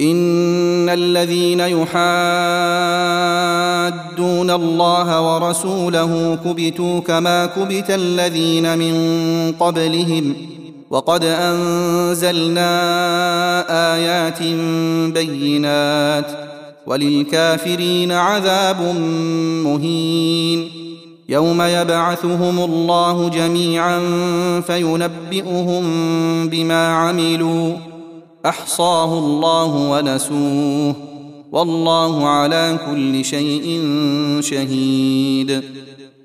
إن الذين يحادون الله ورسوله كبتوا كما كبت الذين من قبلهم وقد أنزلنا آيات بينات وللكافرين عذاب مهين يوم يبعثهم الله جميعا فينبئهم بما عملوا أحصاه الله ونسوه والله على كل شيء شهيد.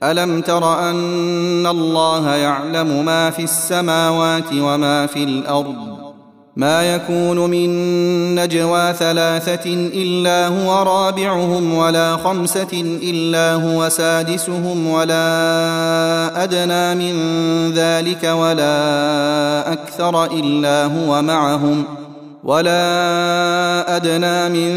ألم تر أن الله يعلم ما في السماوات وما في الأرض؟ ما يكون من نجوى ثلاثة إلا هو رابعهم ولا خمسة إلا هو سادسهم ولا أدنى من ذلك ولا أكثر إلا هو معهم. ولا أدنى من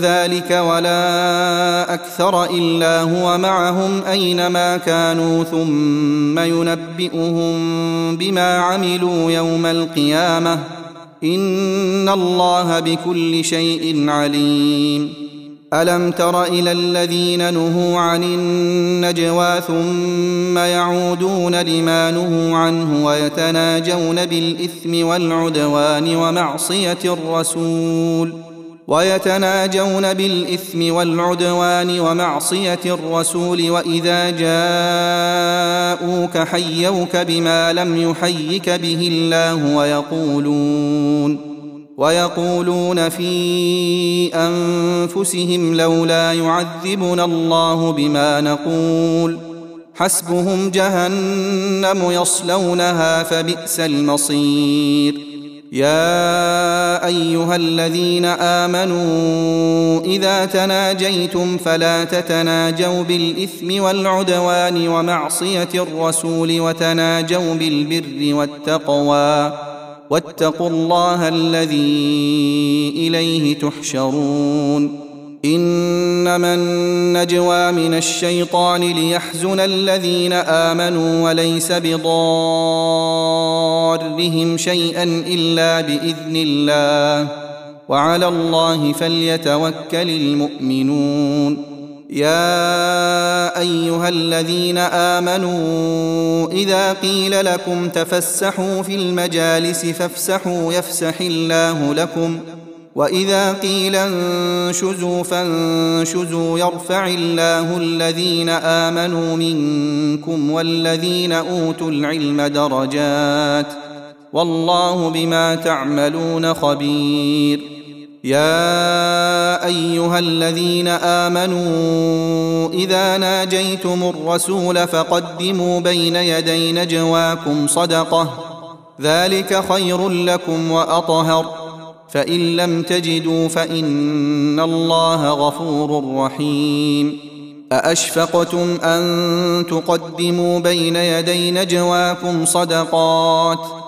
ذلك ولا أكثر إلا هو معهم أينما كانوا ثم ينبئهم بما عملوا يوم القيامة إن الله بكل شيء عليم ألم تر إلى الذين نهوا عن النجوى ثم يعودون لما نهوا عنه ويتناجون بالإثم والعدوان ومعصية الرسول ويتناجون بالإثم والعدوان ومعصية الرسول وإذا جاءوك حيوك بما لم يحيك به الله ويقولون ويقولون في أنفسهم لولا يعذبنا الله بما نقول حسبهم جهنم يصلونها فبئس المصير. يا أيها الذين آمنوا إذا تناجيتم فلا تتناجوا بالإثم والعدوان ومعصية الرسول وتناجوا بالبر والتقوى. واتقوا الله الذي إليه تحشرون. إنما النجوى من الشيطان ليحزن الذين آمنوا وليس بضارهم شيئا إلا بإذن الله. وعلى الله فليتوكل المؤمنون. يا أيها الذين آمنوا إذا قيل لكم تفسحوا في المجالس فافسحوا يفسح الله لكم وإذا قيل انشزوا فانشزوا يرفع الله الذين آمنوا منكم والذين أوتوا العلم درجات والله بما تعملون خبير يا أيها الذين آمنوا إذا ناجيتم الرسول فقدموا بين يدي نجواكم صدقة. ذلك خير لكم وأطهر. فإن لم تجدوا فإن الله غفور رحيم. أأشفقتم أن تقدموا بين يدي نجواكم صدقات؟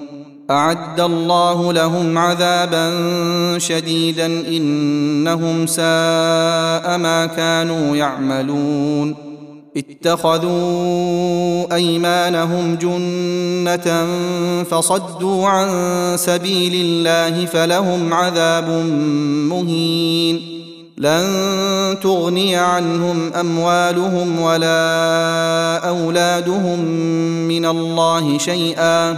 أعد الله لهم عذابا شديدا إنهم ساء ما كانوا يعملون. اتخذوا أيمانهم جنة فصدوا عن سبيل الله فلهم عذاب مهين. لن تغني عنهم أموالهم ولا أولادهم من الله شيئا.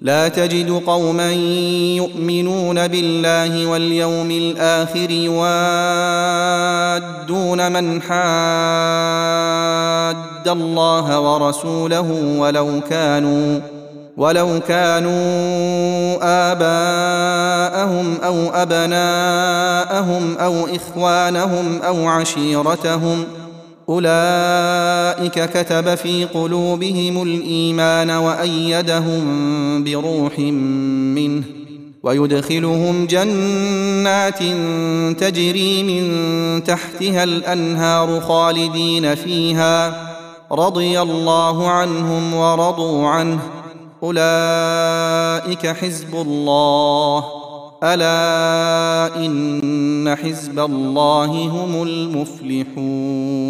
لا تجد قوما يؤمنون بالله واليوم الآخر يوادون من حاد الله ورسوله ولو كانوا ولو كانوا آباءهم أو أبناءهم أو إخوانهم أو عشيرتهم ۖ. أولئك كتب في قلوبهم الإيمان وأيدهم بروح منه ويدخلهم جنات تجري من تحتها الأنهار خالدين فيها رضي الله عنهم ورضوا عنه. أولئك حزب الله. ألا إن حزب الله هم المفلحون